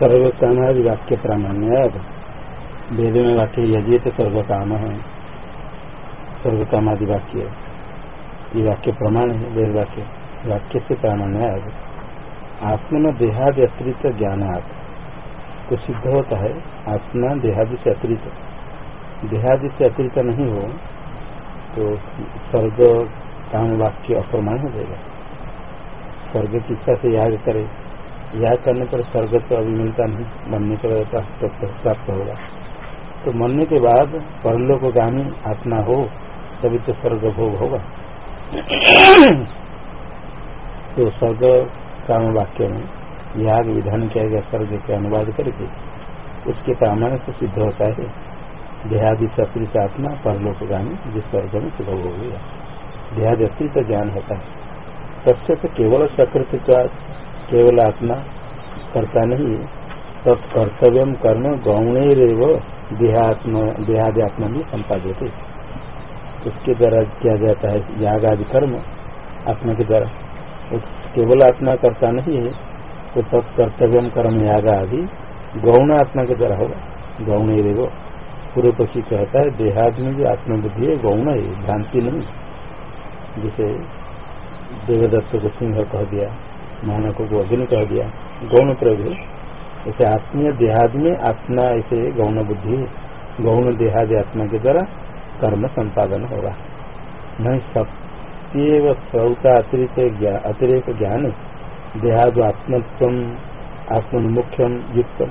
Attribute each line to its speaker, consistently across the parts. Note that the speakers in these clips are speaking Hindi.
Speaker 1: सर्व कामादि वाक्य प्रामाण्य वेद में वाक्य यदि तो सर्व काम है। सर्व कामादि वाक्य। ये वाक्य प्रमाण है, वेद वाक्य। वाक्य से प्रामाण्य आत्मा देहादि अतिरिक्त ज्ञानात् तो सिद्ध होता है, आत्मा देहादि से अतिरिक्त। देहादि से अतिरिक्त नहीं हो तो सर्व काम वाक्य अप्रमाण हो जाएगा। स्वर्ग की इच्छा से याद करे। याद करने पर स्वर्ग तो अभी मिलता नहीं, मरने के बाद प्राप्त होगा। तो मरने के बाद परलोक गामी आत्मा हो, तभी तो स्वर्ग भोग होगा। तो स्वर्ग काम वाक्य में याग विधान किया गया, स्वर्ग के अनुवाद करके उसके प्रामाण्य से सिद्ध होता है। देहादि सकृत आत्मा परलोक गामी, जिस स्वर्ग में सुख हो गया। देहादि अतिरिक्त ज्ञान होता है। सबसे तो केवल सकृत केवल आत्मा करता नहीं तत्कर्तव्य कर्म गौण देहात्म देहाद्यात्मा भी संपादित उसके द्वारा किया जाता है याग आदि कर्म आत्मा के द्वारा। केवल आत्मा करता नहीं है तो तत्कर्तव्य कर्म याग आदि गौण आत्मा के द्वारा होगा। गौण रेव पूर्व पक्षी कहता है देहादि में जो आत्मबुद्धि है, गौण है, भ्रांति नहीं। जैसे देवदत्त को सिंह कह दिया मानव को अग्नि कह दिया, गौण प्रयोग है ऐसे आत्मीय देहादि में आत्मा ऐसे गौण बुद्धि, गौण देहादि आत्मा के द्वारा कर्म संपादन होगा नहीं सत्य सौता अतिरिक्त अतिरिक्त ज्ञान, देहाद आत्मत्व आत्ममुख्यम युक्त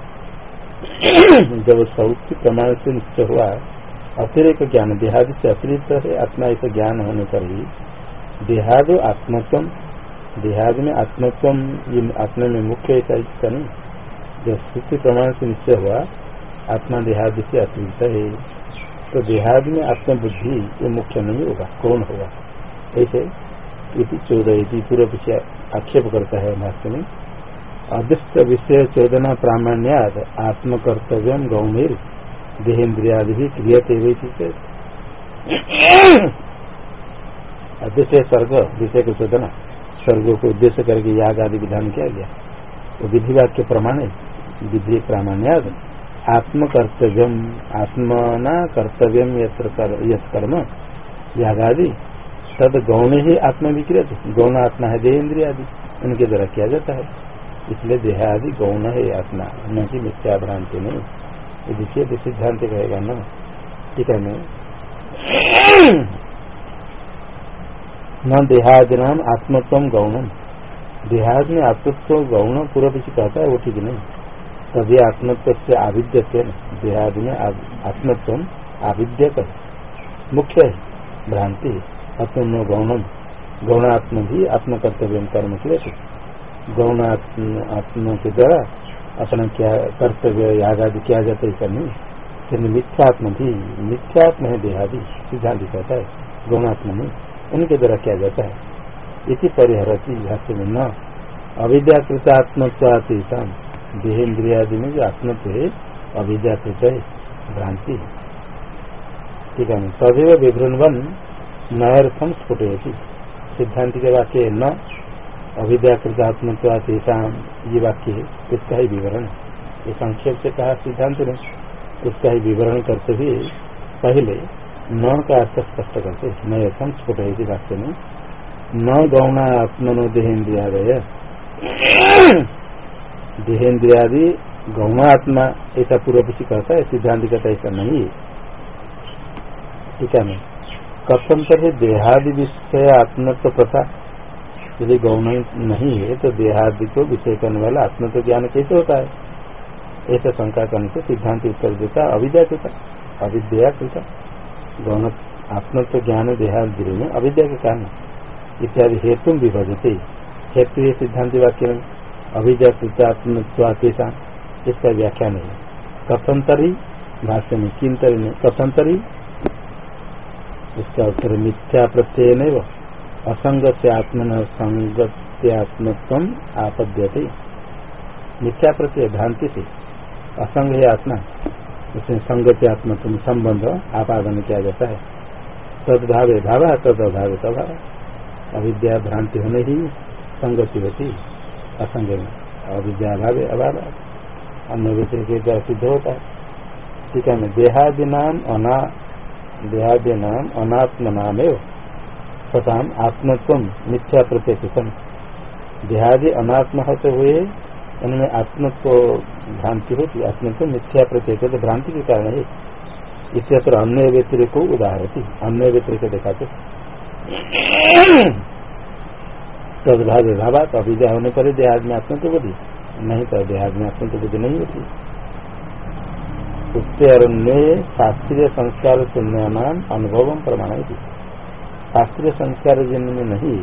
Speaker 1: जब सौत्य प्रमाण से निश्चय हुआ, अतिरिक्त ज्ञान, देहादि से अतिरिक्त है, आत्मा ऐसा ज्ञान होने पर ही देहाद आत्मत्व। देहाद में आत्मत्व ये आत्मा में मुख्य ऐसा इसका नहीं? जब श्रुति प्रमाण से निश्चय हुआ, आत्मा देहादि से अतिरिक्त है। तो देहाद में आत्मबुद्धि ये मुख्य नहीं होगा, कौन होगा? ऐसे चौदह इति पूर्व पीछे आक्षेप करता है भाष्य में अदृष्ट विषय चोदना प्रामाण्याद, आत्मकर्तव्य गौमीर देहेन्द्रियादि भी क्रियते अदृश्य स्वर्ग विषय को चोदना स्वर्ग को उद्देश्य करके याग आदि विधान किया गया। तो विधि वाक्य प्रमाण विधि प्रामाण्याद आत्म कर्तव्य आत्मना कर्तव्य कर्म यागादि तद गौण ही आत्मा विक्रिय गौण आत्मा है देह आदि। उनके द्वारा किया जाता है। इसलिए देह आदि गौण है, आत्मा। न कि मिथ्या भ्रांति नहीं। विषय सिद्धांत कहेगा न। ठीक है न देहादि नाम आत्मत्व गौणम। देहाद में आत्मत्व गौण पूर्व पीछे कहता है, वो ठीक नहीं। तभी आत्मत्व से आविद्य देहाद में आत्मत्व आविद्य कर। मुख्य है, भ्रांति आत्म गौणम। गौणात्म भी आत्म कर्तव्य कर्म के लिए गौण आत्म के द्वारा अपना क्या कर्तव्य याद आदि किया जाता है नहीं। फिर मिथ्यात्म भी मिथ्यात्म है देहादि, सिद्धांत कहता है। गौणात्म नहीं। उनके द्वारा किया जाता है। इसी परिहरती भाष्य में न अविद्याकृतात्मत्वातीता देहेन्द्रियादि में जो आत्मत्व है अविद्याकृत है भ्रांति। है ठीक है, तदेव विभ्रन नयर्थम स्फुटयती। सिद्धांत के वाक्य है न अविद्याकृत आत्मत्वातीता ये वाक्य है उसका ही विवरण। ये संक्षेप से कहा सिद्धांत ने उसका ही विवरण करते हुए पहले न का अर्थ स्पष्ट करते नयर्थम स्फुटयती वाक्य। में न गौणा आत्मनो देहेन्द्रियादय। देहेन्द्रियादि गौणात्मा ऐसा पूर्व पीछे कहता है सिद्धांत कहता ऐसा नहीं। है ठीक है, मैं। कथम कर देहादि विषय आत्मत्व प्रथा? यदि गौण नहीं है तो देहादि को विषय करने वाला आत्मत्व ज्ञान कैसे होता है? ऐसा शंका करने से सिद्धांत उत्तर देता, अविद्या अविद्या गौण आत्मत्व ज्ञान देहादि में अविद्या के कारण इत्यादि हेतु विभजते हेतु ये सिद्धांत वाक्य में अभिजय कृतात्मत्वातेषा इसका व्याख्या नहीं कथंतरी भाष्य में, किंतरी में, कथंतरी, इसका उत्तर मिथ्या प्रत्यय नहीं असंग से आत्मन संगत्यात्मत्व आपद्यते। मिथ्या प्रत्यय, भ्रांति से असंग है आत्मा। उसमें संगत्यात्मत्व संबंध आपादन किया जाता है। तदभावे भाव तद अभाव तभाव अविद्या भ्रांति होने ही संगति होती असंग में अविद्या अभाव अभाव। अन्य विषय के द्वारा सिद्ध होता है। ठीक है देहादि नाम अना देहादि नाम अनात्म नाम एवं सताम आत्मत्व मिथ्या प्रत्यक्षम देहादि अनात्म होते हुए उनमें आत्म को भ्रांति होती आत्म को मिथ्या प्रत्यक्ष भ्रांति के कारण है। इस अन्य व्यतिरिक को उदाहरती अन्य व्यतिरिक दिखाते तदभाव भावात अभिजा होने पर देहाद में आत्मत्व बुद्धि नहीं तो देहाद में आत्म की बुद्धि नहीं होती। उससे अन्य शास्त्रीय संस्कार शून्यमान अनुभव प्रमाण शास्त्रीय संस्कार जिनमें नहीं,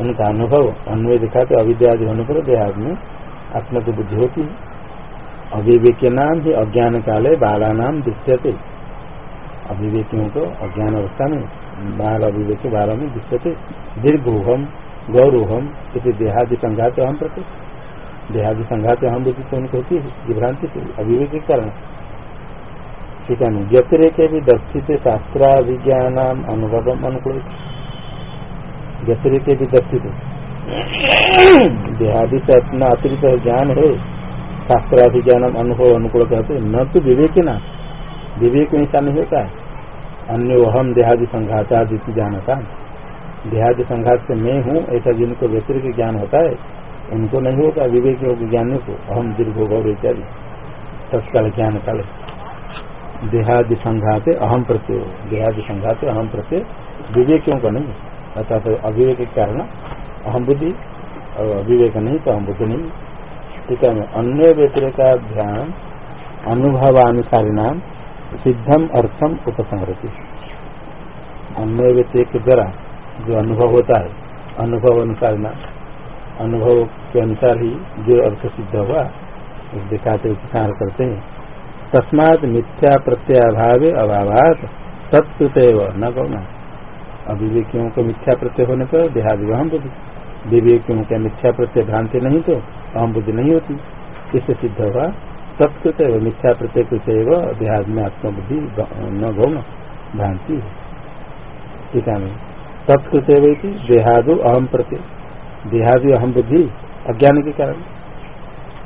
Speaker 1: उनका अनुभव अन्वय दिखाते, अविद्यादि होने पर देहाद में आत्मा की बुद्धि होती है। अविवेक नाम ही अज्ञान काले बाला नाम दृश्यते। अविवेकियों को अज्ञान अवस्था में बाल अविवेक बाल में दृश्यते। दीर्घोहम, गौरोहम किसी देहादि संघात हम प्रति। देहादि संघात हम बुद्धि तो उनको होती है भ्रांति से अविवेक के कारण ठीक है व्यतिरेक भी दर्शित शास्त्राभिज्ञान अनुभव अनुकूल व्यतिरिक भी दर्शित। देहादि से अपना अतिरिक्त ज्ञान है शास्त्राधिज्ञान अनुभव अनुकूल कहते न तो विवेक ना, विवेक में ऐसा नहीं होता है। अन्य अहम देहादि संघातादि जानता देहादि संघात से मैं हूँ, ऐसा जिनको व्यतिरिक ज्ञान होता है, उनको नहीं होगा विवेक योग ज्ञान को। अहम दीर्घ गौर इत्यादि। तत्काल ज्ञान काल। देहादि संघाते अहम प्रत्यय। देहादि संघाते अहम प्रत्यय। विवेकियों का नहीं। अर्थात अविवेक के कारण अहम बुद्धि और अविवेक नहीं तो अहम बुद्धि नहीं। ठीक है अन्य व्यतिरिक का ध्यान, अनुभवानुसारी नाम, सिद्धम अर्थम उपसंहरती। अन्य व्यतिरिक के द्वारा जो अनुभव होता है, अनुभव अनुसार नाम, अनुभव के अनुसार ही जो अर्थ सिद्ध हुआ दिखाते उपसार करते हैं। तस्मात मिथ्या प्रत्यभाव अभावात तत्कृत न गौना अविवेकियों को मिथ्या प्रत्यय होने पर देहादि अहम बुद्धि। विवेकियों का मिथ्या प्रत्यय भ्रांति नहीं तो अहम बुद्धि नहीं होती। इससे सिद्ध हुआ तत्कृत मिथ्या प्रत्यय कृत देहाद में आत्मबुद्धि न गौण भ्रांति है। ठीक है तत्कृत देहादु अहम प्रत्यय। देहादि अहम बुद्धि अज्ञान के कारण।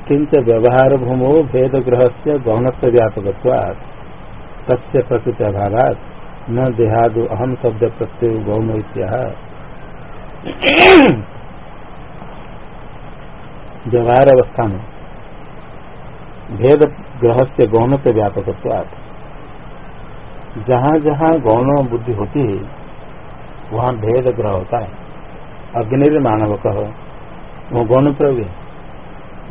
Speaker 1: किंच व्यवहार भूमो भेद ग्रह से गौणत्व व्यापक तस्य प्रकृति अभाव न देहादो अहम शब्द प्रत्यय गौम व्यवहार अवस्था में भेद ग्रह से गौण से व्यापक जहाँ जहाँ गौण बुद्धि होती है, वहाँ भेद ग्रह होता है। अग्नि मानव कह वो गौण प्रयोग है।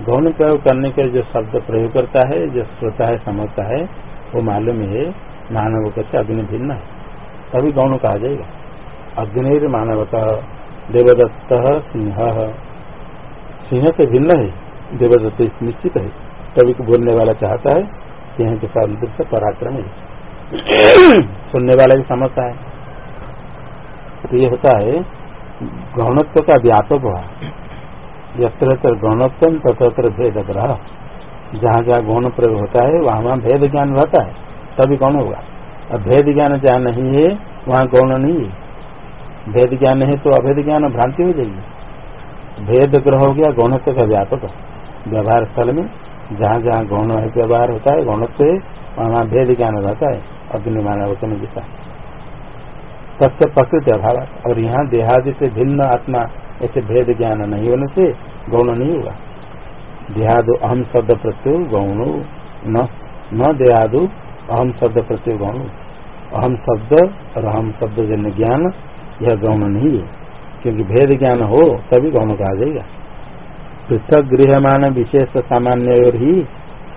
Speaker 1: गौण प्रयोग करने के जो शब्द प्रयोग करता है, जो श्रोता है, समझता है, वो मालूम है मानव से अग्नि भिन्न है। तभी गौण कहा जाएगा। अग्नि मानवता, देवदत्त सिंह। सिंह से भिन्न है, देवदत्त निश्चित है। तभी को बोलने वाला चाहता है सिंह के साथ पराक्रम है। सुनने वाला भी समझता है। तो ये होता है, गौणत्व का व्यापक हुआ। यत्र गौणत्व तत्र भेद ग्रह जहाँ जहाँ गौण प्रयोग होता है, वहाँ वहाँ भेद ज्ञान रहता है। तभी कौन होगा? अब भेद ज्ञान जहाँ नहीं है, वहाँ गौण नहीं है? भेद ज्ञान है तो अभेद ज्ञान भ्रांति हो जाएगी। भेद ग्रह हो गया, गौणत्व का व्यापक। व्यवहार स्थल में जहाँ जहाँ गौण है, व्यवहार होता है, गौणत्व है, वहाँ भेद ज्ञान रहता है, अग्नि मानव दिशा तत्व प्रकृति अभाव। और यहाँ देहादि से भिन्न आत्मा, ऐसे भेद ज्ञान नहीं होने से गौण नहीं होगा। देहादो अहम शब्द प्रत्यु गौण न देहादु अहम शब्द प्रत्यय गौण अहम शब्द और अहम शब्द जन्य ज्ञान, यह गौण नहीं है। क्योंकि भेद ज्ञान हो, तभी गौण कहा जाएगा। पृथक गृहमान विशेष सामान्य और ही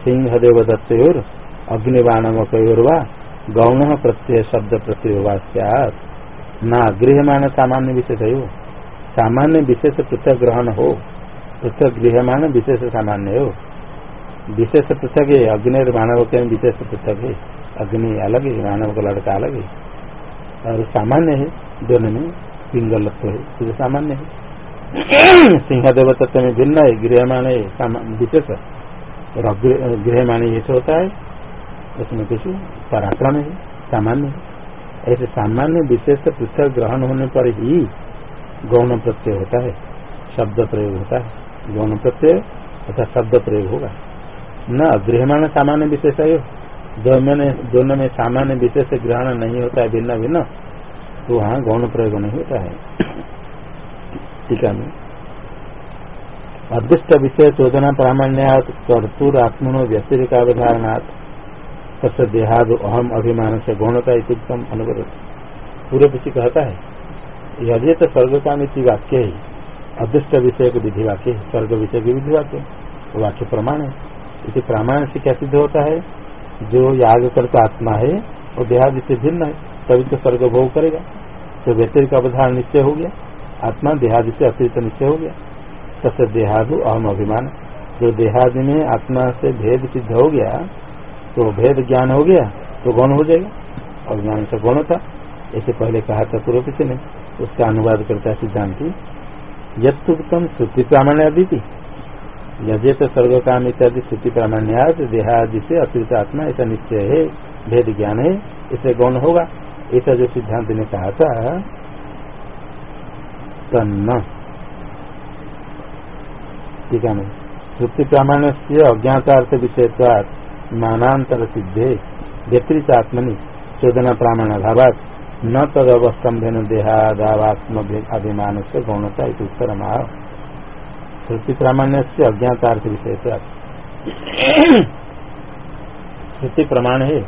Speaker 1: सिंह देव दत्तोर अग्निबाणमकोर व गौण प्रत्यय शब्द प्रत्यय वास्यात न गृहमान सामान्य विशेष हो सामान्य विशेष पृथक ग्रहण हो पृथक गृहमान विशेष सामान्य हो। विशेष पृथक है अग्नि और मानव के विशेष पृथक है अग्नि अलग है मानव का लड़का अलग। है और सामान्य है, दोनों में पिंगलत्व है सामान्य है। सिंह देव तत्व में भिन्न है गृहमान विशेष। और गृहमान ये होता है, उसमें कुछ पराक्रम है, सामान्य है। ऐसे सामान्य विशेष पृथक ग्रहण होने पर ही गौण प्रत्यय होता है, शब्द प्रयोग होता है। गौण प्रत्यय अर्थात शब्द प्रयोग होगा। न गृहमाण सामान्य विशेष है दोनों में सामान्य विशेष ग्रहण नहीं होता है, भिन्न भिन्न तो वहाँ गौण प्रयोग नहीं होता है। टीका में अदृष्ट विषय चोदना प्रामाण्यात, कर्तुर आत्मनो व्यतिरिकावधारणात्, तस्य देहाद अहम अभिमान से गौणता उत्तम अनुग्रह पूरे पीछे कहता है यदि तो स्वर्ग का मित्र वाक्य है अदृष्ट विषय के विधि वाक्य स्वर्ग विषय के विधि वाक्य वाक्य प्रमाण है। इसे प्रमाण से क्या सिद्ध होता है? जो याग करता आत्मा है, वो देहादि से भिन्न है, तभी तो स्वर्ग भोग करेगा। तो व्यतिरिक अवधान निश्चय हो गया। आत्मा देहादि से अतिरिक्त निश्चय हो गया। तथा देहादु अहम अभिमान। जो देहादि में आत्मा से भेद सिद्ध हो गया तो भेद ज्ञान हो गया तो गौण हो जाएगा। अभिमान से गौण था। ऐसे पहले कहा था, पूर्व किसी ने उसका अनुवाद करता है सिद्धांति। यम श्रुति प्रामाण्य अदिति यजे तो स्वर्ग काम इत्यादि श्रुति प्रामाण्याद देहादि से अतिरिक्त आत्मा ऐसा निश्चय है, भेद ज्ञान है इसे गौण होगा। ऐसा जो सिद्धांत ने कहा था, तन्न। ठीक है श्रुति प्रामाण्य से अज्ञातार्थ विषय मानांतर सिद्धे व्यतिरिक्त आत्मनि चोदना प्रामाण अभावात न तद अवस्तंभन देहादावात्म अभिमान से गौणता उत्तर माह श्रुति प्रामाण्य से अज्ञातार्थ विषय श्रुति प्रमाण है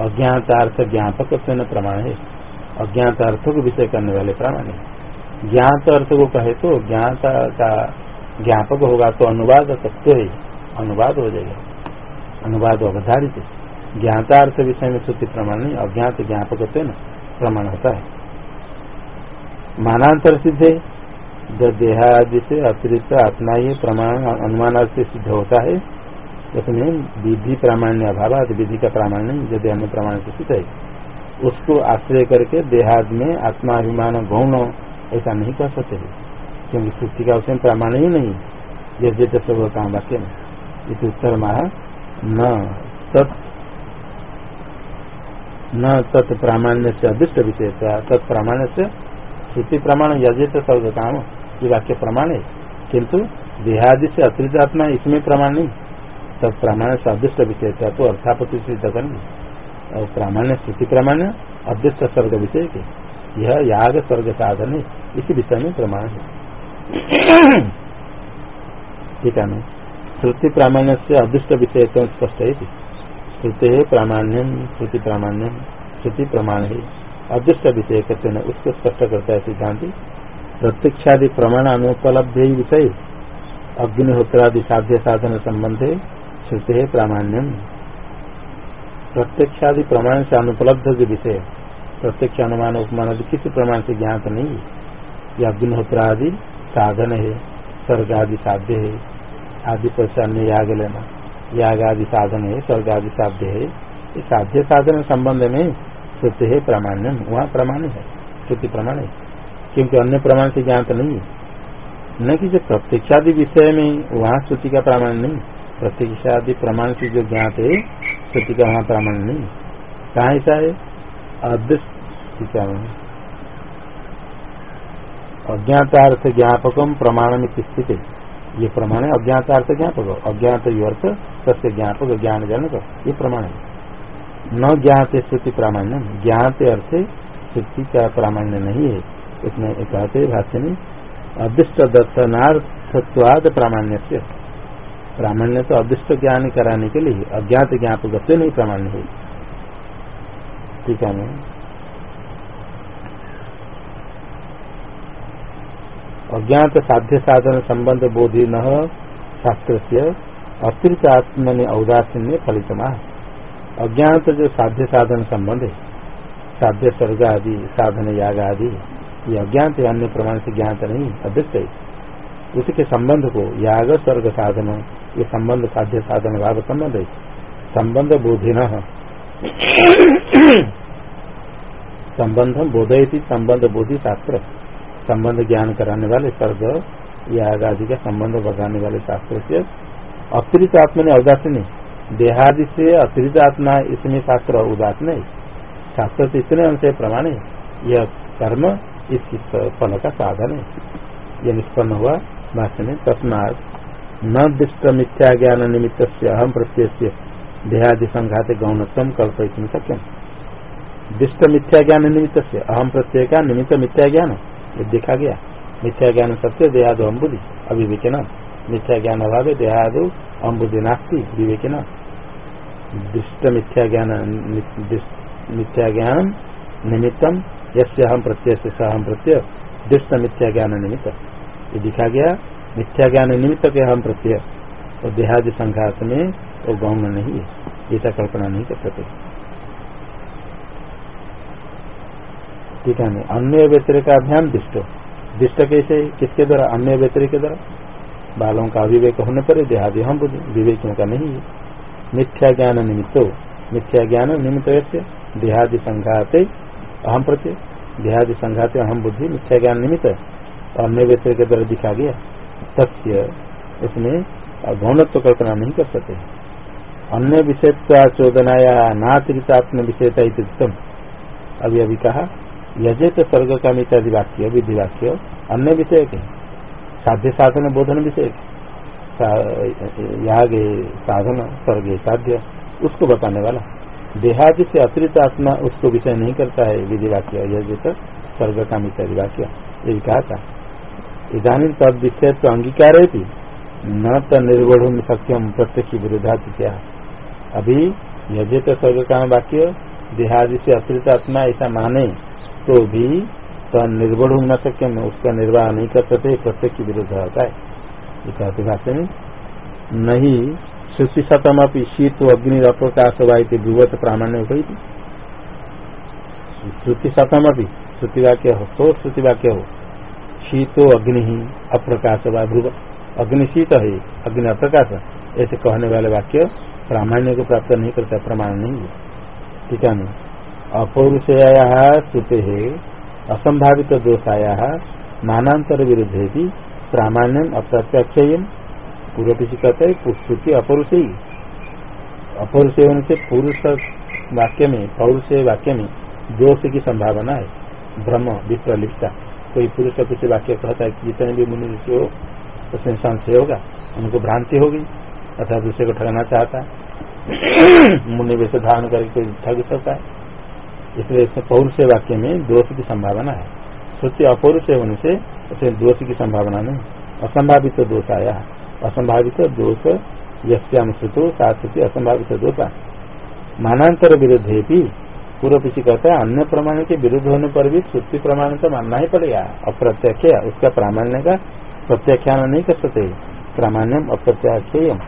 Speaker 1: अज्ञातार्थ ज्ञापक प्रमाण है अज्ञातार्थ को विषय करने वाले प्रमाण है। ज्ञात अर्थ को कहे तो ज्ञात का ज्ञापक होगा तो अनुवाद तत्व है, अनुवाद हो जाएगा। अनुवाद अवधारित ज्ञातार्थ विषय में श्रुति प्रमाण नहीं, अज्ञात ज्ञापक प्रमाण होता है। मानांतर सिद्ध है जब देहादि से अतिरिक्त आत्मा ही प्रमाण अनुमान से सिद्ध होता है। उसमें विधि प्रामाण्य अभाव विधि का प्रामाण जो अन्य प्रमाण से सिद्ध है। उसको आश्रय करके देहाद में आत्माभिमान गौण ऐसा नहीं कर सकते क्योंकि सृष्टि का उसमें प्रमाण ही नहीं यदि सब काम वाक्य में इस उत्तर महा न तत्, न प्रामाण्य से अदृष्ट विषय तत् प्रामाण्य से श्रुति प्रमाण यजित सर्व काम ये वाक्य प्रमाण है। किंतु देहादि से अतिरिक्त आत्मा इसमें प्रमाण नहीं। तब प्रामाण्य से अदृष्ट विषय था तो अर्थापति करेंगे और प्रामाण्य श्रुति प्रामाण्य अदृष्ट स्वर्ग विषय के। यह याग स्वर्ग साधन है। इसी विषय में प्रमाण है। ठीक है ना? श्रुति प्रामाण्य से अदृष्ट विषय तो स्पष्ट है श्रुति है प्रामाण्यम, श्रुति प्रामाण्यम, श्रुति प्रमाण है। अदृष्ट विषय कहते हैं उसको स्पष्ट करता है सिद्धांति। प्रत्यक्षादि प्रमाण अनुपलब्ध विषय अग्निहोत्रादि साध्य साधन संबंध श्रुति है प्रामाण्यम। प्रत्यक्षादि प्रमाण से अनुपलब्ध जो विषय, प्रत्यक्ष अनुमान उपमान आदि किसी प्रमाण से ज्ञात नहीं। ये अग्निहोत्र आदि साधन है स्वर्ग आदि साध्य है, आदि पर अन्य याग लेना याग आदि साधन है स्वर्ग आदि साध्य है। ये साध्य साधन संबंध में श्रुति है प्रामाण्य वहाँ प्रमाण है, श्रुति प्रमाण है। क्योंकि अन्य प्रमाण से ज्ञात नहीं है। न कि जो प्रत्यक्षादि विषय में वहाँ श्रुति का प्रमाण नहीं प्रत्यक्षादि प्रमाण से जो ज्ञात है, श्रुति का वहाँ प्रमाण नहीं कहा ऐसा है? अदृष्ट अज्ञातार्थ ज्ञापकम प्रमाण में स्थित। है ये प्रमाण है अज्ञात अर्थ ज्ञापक। अज्ञात अर्थ सत्य ज्ञापक, ज्ञान जनक। ये प्रमाण है। न ज्ञात श्रुति प्रामाण्य ज्ञात अर्थ श्रुति का प्रामाण्य नहीं है। इसमें कहते भाष्य में अदृष्ट दर्शनार्थत्वाद प्रामाण्य से प्रामाण्य तो अदृष्ट ज्ञान कराने के लिए, अज्ञात ज्ञापक से नहीं प्रामाण्य है ठीक है अज्ञात साध्य साधन संबंध बोधि न शास्त्र से अतिरिक्त आत्मनि औदासीन्य फलितमा। अज्ञात जो साध्य साधन संबंध है, साध्य स्वर्ग आदि साधन याग आदि ये अज्ञात है अन्य प्रमाण से ज्ञात नहीं अदृष्ट है। उसके संबंध को, याग स्वर्ग साधन, ये संबंध साध्य साधन भाव संबंध है। संबंध बोधि न संबंध बोधयती, संबंध बोधि शास्त्र। संबंध ज्ञान कराने वाले स्वर्ग, याग आदि का संबंध बढ़ाने वाले शास्त्र से अतिरिक्त आत्मा ने अवदासीन देहादि से अतिरिक्त आत्मा, इसमें शास्त्र उदासीन है शास्त्र तो इतने अंश प्रमाण है। यह कर्म इस फल का साधन है। यह निष्पन्न हुआ। भाष्य में तस्मात न दृष्ट मिथ्या ज्ञान निमित्त से अहम प्रत्यय देहादि संघात गौणत्म कल्पयित सक्यम दृष्ट मिथ्या ज्ञान निमित्त से अहम प्रत्यय का निमित्त मिथ्या ज्ञान ये देखा गया। मिथ्या ज्ञान सत्य, देहादो अम्बुदि अविवेचन मिथ्या ज्ञान अभाव देहादो अम्बुदि नास्ती विवेचन दृष्ट मिथ्या ज्ञान मिथ्या ज्ञान निमित्तम यसे हम प्रत्यय से सहम प्रत्यय दृष्ट मिथ्या ज्ञान निमित्त ये दिखा गया मिथ्या ज्ञान निमित्त के हम प्रत्यय। और देहादि संघात में वो गौण नहीं है ऐसा कल्पना नहीं कर सकते। ठीक है अन्य व्यतिरिक का अभियान दुष्ट। दुष्ट कैसे? किसके द्वारा? अन्य व्यतिरिक के द्वारा? बालों का अविवेक होने पर देहादि हम विवेकियों का नहीं है। मिथ्या ज्ञान निमित्त मिथ्या ज्ञान निमित्त देहादि संघाते अहम प्रत्यय। देहादि संघाते अहम बुद्धि, मिथ्या ज्ञान निमित्त अन्य व्यतिरिक के द्वारा दिखा गया। सत्य इसमें गौणत्व कल्पना नहीं कर सकते। अन्य विषय चोदनाया नातिरितात्म विषयता उत्तम अभी अभी कहा, यजेत स्वर्ग का इत्यादि वाक्य विधि वाक्य अन्य विषय के। साध्य साधन, बोधन विषय याग साधन, स्वर्ग साध्य, उसको बताने वाला। देहादि से अतिरिक्त आत्मा उसको विषय नहीं करता है, विधि वाक्य यजेत स्वर्ग का इत्यादि वाक्य ये कहा था। इधानी तद विषय तो अंगीकार है न तो निर्गुण सक्यम प्रत्यक्ष विरोधा क्या अभी यजेत स्वर्ग का वाक्य, देहादि से अतिरिक्त आत्मा ऐसा माने तो भी तो निर्बढ़ न सके उसका निर्वाह नहीं कर सकते, प्रत्यक्ष विरुद्ध होता है। भाषा में नहीं श्रुति शतम अपनी शीत अग्नि अप्रकाश वाई विवत प्रामाण्य हुई थी श्रुति शतम अपनी श्रुति वाक्य हो तो श्रुति वाक्य हो। शीतो अग्नि ही अप्रकाश व अग्नि शीत है, अग्नि अप्रकाश, ऐसे कहने वाले वाक्य प्रामाण्य को प्राप्त नहीं करता, प्रमाण नहीं है। ठीक है अपौरुषया श्रुते, असंभावित दोषाया मानांतर विरुद्धे भी प्रामाण्यम अप्रत्यक्ष पूर्व पीछे कहते हैं श्रुति अपरुष ही। अपौरुष होने से पुरुष वाक्य में, पौरुष वाक्य में दोष की संभावना है। भ्रम विप्रलिप्ता। कोई पुरुष का कुछ वाक्य कहता है जितने भी मुनि ऋषि हो उसमें संशय होगा, उनको भ्रांति होगी अथवा दूसरे को ठगना चाहता है। मुनि वैसे धारण करके कोई ठग सकता है। इसलिए इसमें पौरुष वाक्य में दोष की संभावना है। श्रुति अपौरुष होने से उसमें दोष की संभावना नहीं। असंभावित तो दोष आया। असंभावित दोष यश्याम श्रुतो साथी असंभावित दोष। मानांतर विरुद्ध भी पूर्व पीछे कहता है, अन्य प्रमाण के विरुद्ध होने पर भी श्रुति प्रमाण तो मानना ही पड़ेगा। अप्रत्यक्ष, उसका प्रामाण्य का प्रत्याख्यान नहीं कर सकते। प्रामाण्यम अप्रत्याख्यम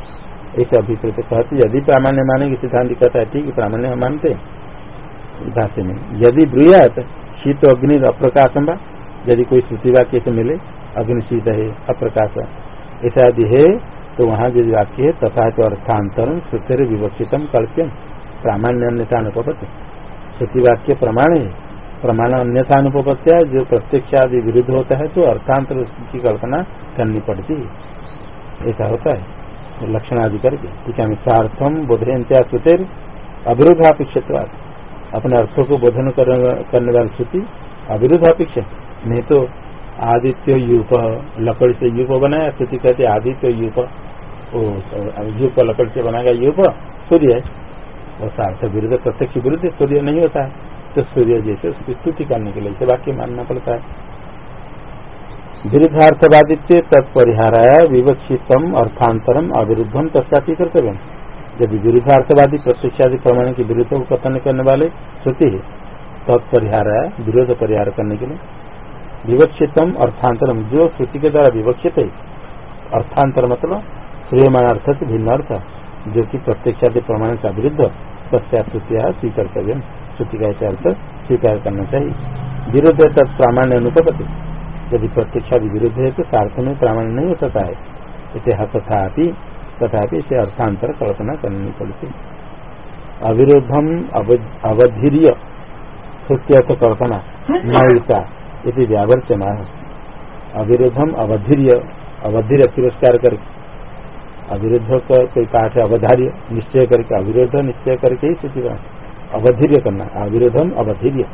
Speaker 1: ऐसे अभिप्रेत कहते, यदि प्रामाण्य मानेंगे, सिद्धांत कहता है, ठीक प्रामाण्य मानते भाष्य में, यदि ब्रुयात, शीत, अग्नि, अप्रकाशम यदि कोई श्रुति वाक्य से मिले अग्नि शीत है, अप्रकाश ऐसा यदि है तो वहाँ यदि वाक्य है, तथा तो अर्थांतरण श्रुति विवक्षितम कल्प्यम। प्रामाण्य अन्यथा अनुपत्ति श्रुति वाक्य प्रमाण है। प्रमाण अन्यथा अनुपत्या जो प्रत्यक्ष आदि विरुद्ध होता है तो अर्थांतर की कल्पना करनी पड़ती है। ऐसा होता है। लक्षण आदि करके। ठीक है सार्थम बोधयंत्या श्रुतिर अभिरुद्धापेक्षित अपने अर्थों को बोधन करने वाली श्रुति अविरुद्ध अपेक्षा नहीं तो आदित्य यूप, लकड़ी से यूप बनाया, श्रुति कहते आदित्य यूप। यूप, लकड़ी से बनाएगा यूप, सूर्य। सार्थ विरुद्ध, प्रत्यक्ष विरुद्ध, सूर्य नहीं होता है। तो सूर्य जैसे उसकी स्तुति करने के लिए वाक्य मानना पड़ता है। विरुद्धार्थवादित्य तत्परिहाराया विवक्षितम, अर्थांतरम, अविरुद्धम तस्वीर कर्तव्य यदि विरुद्धार्थवादी प्रत्यक्षादि प्रमाण के विरुद्ध को कथन करने वाले श्रुति है तत्परिहार विरोध परिहार करने के लिए। विवक्षितम अर्थांतरम जो श्रुति के द्वारा विवक्षित है अर्थांतर मतलब श्रेयमान अर्थ से भिन्न अर्थ जो कि प्रत्यक्षादि प्रमाण का विरुद्ध तस्या स्वीकर्तव्य श्रुति का ऐसा अर्थ स्वीकार करना चाहिए। विरुद्ध तत् प्रामाण्य अनुपति यदि प्रत्यक्षादि विरुद्ध है तो सार्थ में प्रामाण्य नहीं हो सकता है। इसे हतथा तथा इसे अर्थांतर कल्पना करनी पड़ती। अविरोधम अवधिर्य। श्रुत्यर्थ कल्पना नयिता यदि व्यावर्चमान अविरोधम अवधिर्य, अवधिर तिरस्कार करके अविरुद्ध का कोई पाठ है अवधार्य, निश्चय करके अविरोध निश्चय करके ही श्रुति अवधिर्य करना अविरोधम अवधिर्य।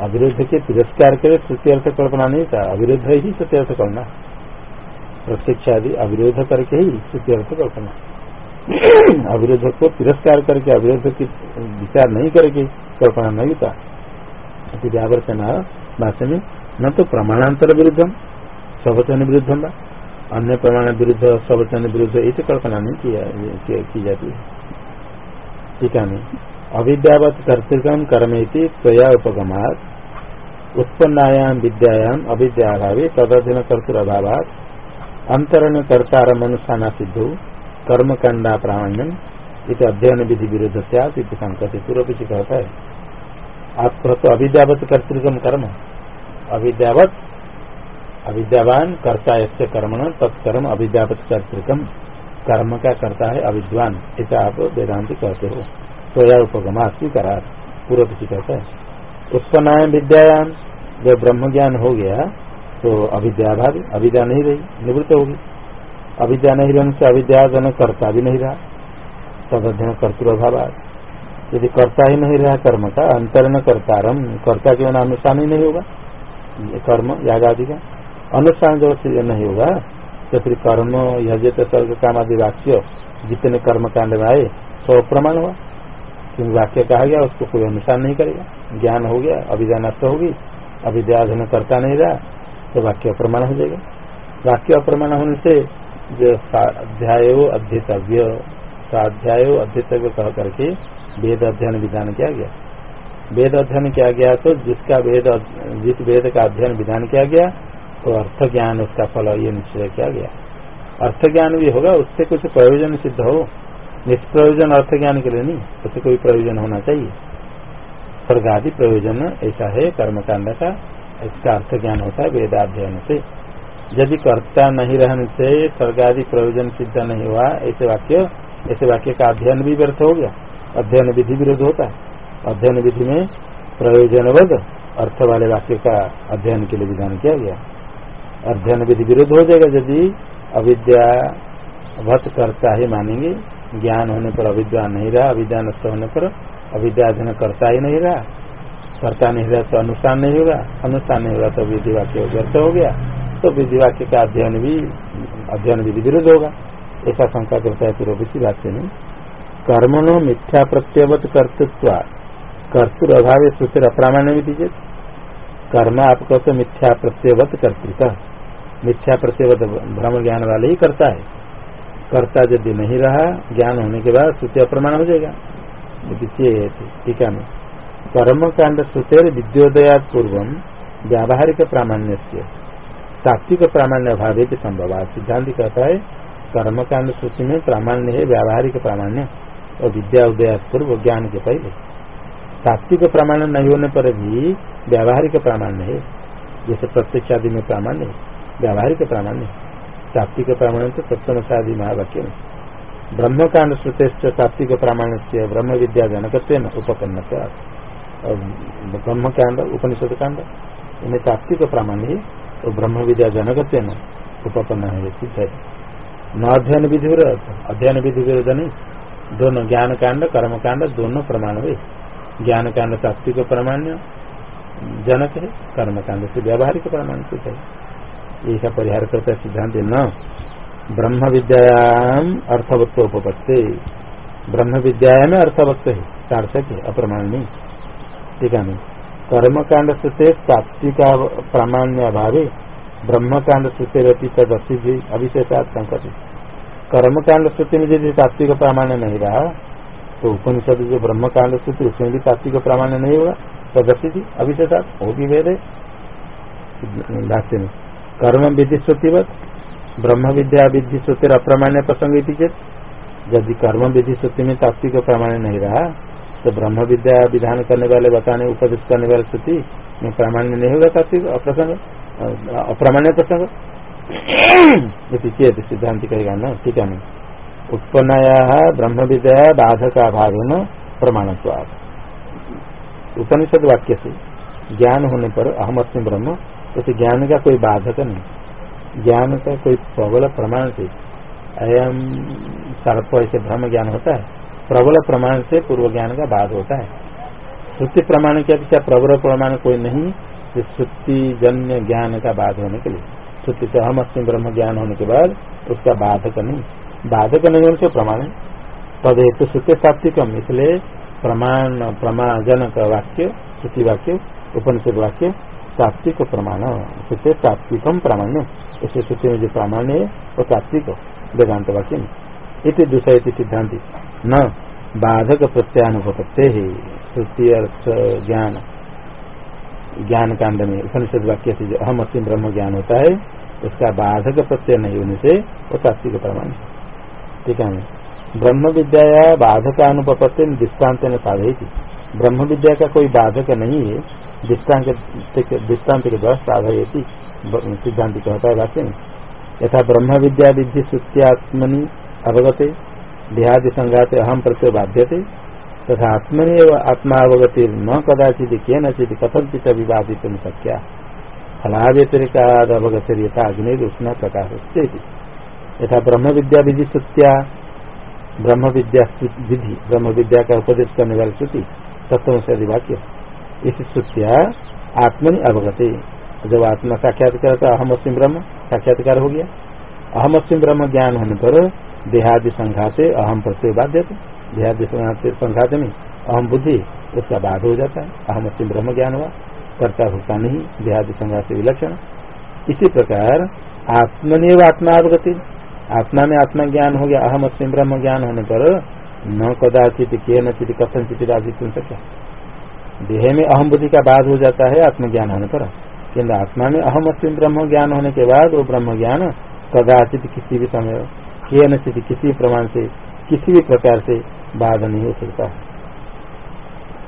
Speaker 1: अविरुद्ध के तिरस्कार करे श्रुति अर्थ कल्पना नहीं था, अविरुद्ध ही सत्य अर्थ करना प्रत्यक्ष आदि अविरोध करके ही श्रुति अर्थ कल्पना। अविरोध को तिरस्कार करके, अविरुद्ध की विचार नहीं करके कल्पना नहीं होता व्यावर्तन। भाषा में न तो प्रमाणांतर विरुद्धम स्वचन विरुद्धम अन्य प्रमाण विरुद्ध स्वचन विरुद्ध तो कल्पना नहीं किया की जाती है। टीका में, अविद्यावत कर्तिकम कर्म त्वया उपगमात उत्पन्नायाम विद्यायाम अविद्याभावे तदधीन कर्तुरभाव अंतरण कर्तार मनुष्याना सिद्धो कर्म कांडा प्रामाण्यम, इत अध्ययन विधि विरुद्ध संकट पूर्व पीछे कहता है। आप तो अविद्यावत कर्तृकम कर्म। अविद्यावत, अविद्यावान कर्ता कर्म तत्कर्म अविद्यावत कर्तृकम कर्म का करता है? अविद्वान। ऐसा आप वेदांति कहते हो। तो यह उपगमा स्वीकार पूर्व पीछे कहता है, उत्पन्नाय विद्यायाम जब ब्रह्म ज्ञान हो गया तो अविद्या भावी अविद्या नहीं रही, निवृत्त होगी अविद्या नहीं रहने से अविद्याजन कर्ता भी नहीं रहा। तद अध्ययन कर्तुर्भाव यदि कर्ता ही नहीं रहा कर्म का, अंतरण कर्तारम, कर्ता के अनुष्ठान ही नहीं होगा। कर्म याग आदि का। अनुष्ठान जब नहीं होगा तो फिर कर्म, यजत, स्वर्ग, काम आदि वाक्य, जितने कर्म कांड में आए सौ प्रमाण हुआ। क्योंकि वाक्य कहा गया, उसको कोई अनुष्ठान नहीं करेगा। ज्ञान हो गया नष्ट होगी अविद्याधन करता नहीं रहा तो वाक्य प्रमाण हो जाएगा। वाक्य अप्रमाण होने से जो स्वाध्याय अध्येतव्य स्वाध्याय अध्येतव्य कह करके वेद अध्ययन विधान किया गया? वेद अध्ययन किया गया तो जिसका वेद जिस वेद का अध्ययन विधान किया गया? तो अर्थ ज्ञान उसका फल ये निश्चय किया गया? अर्थ ज्ञान भी होगा, उससे कुछ प्रयोजन सिद्ध हो। निष्प्रयोजन अर्थ ज्ञान के लिए नहीं, उससे कोई प्रयोजन होना चाहिए। स्वर्ग आदि प्रयोजन, ऐसा है, कर्मकांड का, इसका अर्थ ज्ञान होता है वेदाध्ययन से। यदि कर्ता नहीं रहने से स्वर्ग आदि प्रयोजन सिद्ध नहीं हुआ, ऐसे वाक्य ऐसे वाक्य का अध्ययन भी व्यर्थ हो गया। अध्ययन विधि विरोध होता है। अध्ययन विधि में प्रयोजनवद अर्थ वाले वाक्य का अध्ययन के लिए विधान किया गया। अध्ययन विधि विरोध हो जाएगा यदि अविद्या भत करता ही मानेंगे। ज्ञान होने पर अविद्या नहीं रहा, अविद्या नष्ट होने पर अविद्या अध्ययन करता ही नहीं रहा। करता नहीं रहा तो अनुष्ठान नहीं होगा। अनुष्ठान नहीं होगा तो विधि वाक्य व्यर्थ हो गया। तो विधि वाक्य का अध्ययन भी अध्ययन विधि विरुद्ध होगा। ऐसा शंका करता है पूर्वशी वाक्य में कर्मणो मिथ्या प्रत्यवत कर्तृत्व। कर्तुर अभाव सुस्थिर अप्रामाण्य भी दीजिए कर्म आप कहते मिथ्या प्रत्यवत कर्तृत्व। मिथ्या प्रत्यवत भ्रम ज्ञान वाले ही करता है। कर्ता यदि नहीं रहा, ज्ञान होने के बाद श्रुति अप्रमाण हो जाएगा। टीका में। कर्म कांड श्रुतेर विद्योदया पूर्व व्यावहारिक प्रामाण्य से तात्विक प्रामाण्य अभाव संभव सिद्धांत कहता है, कर्मकांड सूची में प्रामाण्य है, व्यावहारिक प्रामाण्य। और विद्या उदय पूर्व ज्ञान के पहले। तात्विक प्रामाण्य नहीं होने पर भी व्यावहारिक प्रामाण्य है। जैसे प्रत्यक्ष आदि में प्रामाण्य है। व्यावहारिक प्रामाण्य तात्विक प्रामाण्य तो शादी महावाक्य में। ब्रह्म कांड श्रुते तात्विक प्रामाण्य से ब्रह्म विद्या जनक उपपन्न और ब्रह्म कांड उपनिषद कांड इन्हें तात्विक प्रामाण्य है। तो ब्रह्म विद्या जनक उपपन्न है। सिद्ध है न अध्ययन विधि विरोध अध्ययन विधि विरोध नहीं। दोनों ज्ञान कांड कर्म कांड दोनों प्रमाण हुए। ज्ञान कांड तात्विक प्रमाण्य जनक है कर्म कांड से व्यावहारिक प्रमाण सिद्ध है। ऐसा परिहार करता सिद्धांत न। ब्रह्म विद्याम अर्थवत्व उपपत्ति ब्रह्म विद्या में अर्थवत्व है, सार्थक है, अप्रमाण ठीक है कर्म कांड श्रुते तात्विका प्रामाण्य अभाव ब्रह्म कांड रहती तद संकट कर्म कांड में यदि तात्विक प्रामाण्य नहीं रहा तो उपनिषद जो ब्रह्म कांड उसमें भी तात्विक प्रामाण्य नहीं होगा तद असिधि अविशेषात वो भी वेद। है में कर्म विधि श्रुतिवत ब्रह्म विद्या विधि श्रुति अप्रामाण्य प्रसंग यदि कर्म विधि श्रुति में तात्विक प्रामाण्य नहीं रहा तो ब्रह्म विद्या विधान करने वाले, बताने, उपदेश करने वाले स्थिति में प्रामाण्य नहीं होगा तात्विक अप्रसंग अप्रामाण्य प्रसंग। चेत सिद्धांत कहेगा ना, ठीक है उत्पन्नाया ब्रह्म विद्या बाधक अभाव न प्रमाण उपनिषद वाक्य से ज्ञान होने पर अहम अस्म ब्रह्म तो ज्ञान का कोई बाधक नहीं। ज्ञान का कोई प्रबल प्रमाण से अयम सर्प ऐसे ब्रह्म ज्ञान होता है। प्रबल प्रमाण से पूर्व ज्ञान का बाध होता है। श्रुति प्रमाण की अपेक्षा प्रबल प्रमाण कोई नहीं जन्य ज्ञान का बाध होने के लिए। श्रुति से हम अस्म ब्रह्म ज्ञान होने के बाद उसका बाधक नहीं बाधक नहीं होने प्रमाण है। तद हेतु श्रुति सात्विकम, इसलिए प्रमाण प्रमाजनक वाक्य, श्रुति वाक्य, उपनिषद वाक्य, सात्विक प्रमाण, श्रुति सात्विकम प्रामाण्य। इससे श्रुति में जो प्रामाण्य है, वो सात्विक वेदांत वाक्य में। इति दूसरा सिद्धांति। न, बाधक प्रत्यानुपत्ते ही, श्रुति अर्थ ज्ञान। ज्ञान कांड में उपनिषद वाक्य से जो अहम अस्म ब्रह्म ज्ञान होता है, उसका बाधक प्रत्यय नहीं होने से वो तात्विक प्रमाण ठीक है? ब्रह्म विद्या या बाधक अनुपत्ति दृष्टांत ने साधे थी। ब्रह्म विद्या का कोई बाधक नहीं है, दृष्टांत दृष्टांत के द्वारा साधय सिद्धांत कहता है वाक्य में। यथा ब्रह्म विद्या विधि श्रुत्यात्मनि अवगते, देहादि संघाते अहम प्रत्यय बाध्यते तथा आत्मनि आत्मावगति न कदाचित के नचित कथनचित विवादित शक्या। फलाव्यतिरिकादवगतिर्यथा अग्नि उष्ण प्रकाश से यथा ब्रह्म विद्या विधि श्रुत्या ब्रह्म विद्या विधि ब्रह्म विद्या का उपदेश करने वाली श्रुति तत्व से अधिवाक्य इस श्रुतिया आत्मनि अवगते। जब आत्मा साक्षात्कार तो अहम अस्म ब्रह्म, साक्षात्कार हो गया। अहम अस्म ब्रह्म ज्ञान होने पर देहादि संघाते अहम प्रत्यय बाध्य देहादि संघाते में अहम बुद्धि, उसका बाध हो जाता है, अहम अस्म ब्रह्म ज्ञान हुआ, कर्ता होता नहीं देहादि संघात से विलक्षण। इसी प्रकार आत्मनिव आत्मावगति, आत्मा में आत्मा ज्ञान हो गया, अहम अस्म ब्रह्म ज्ञान होने पर न कदाचित के नचित कथन चित सुन सके। देह में अहम बुद्धि का बाध हो जाता है, आत्मज्ञान होने पर। किन्तु आत्मा में अहम अस्म ब्रह्म ज्ञान होने के बाद, वो ब्रह्म ज्ञान कदाचित किसी भी समय के नचित किसी प्रमाण से, किसी भी प्रकार से बाध नहीं हो सकता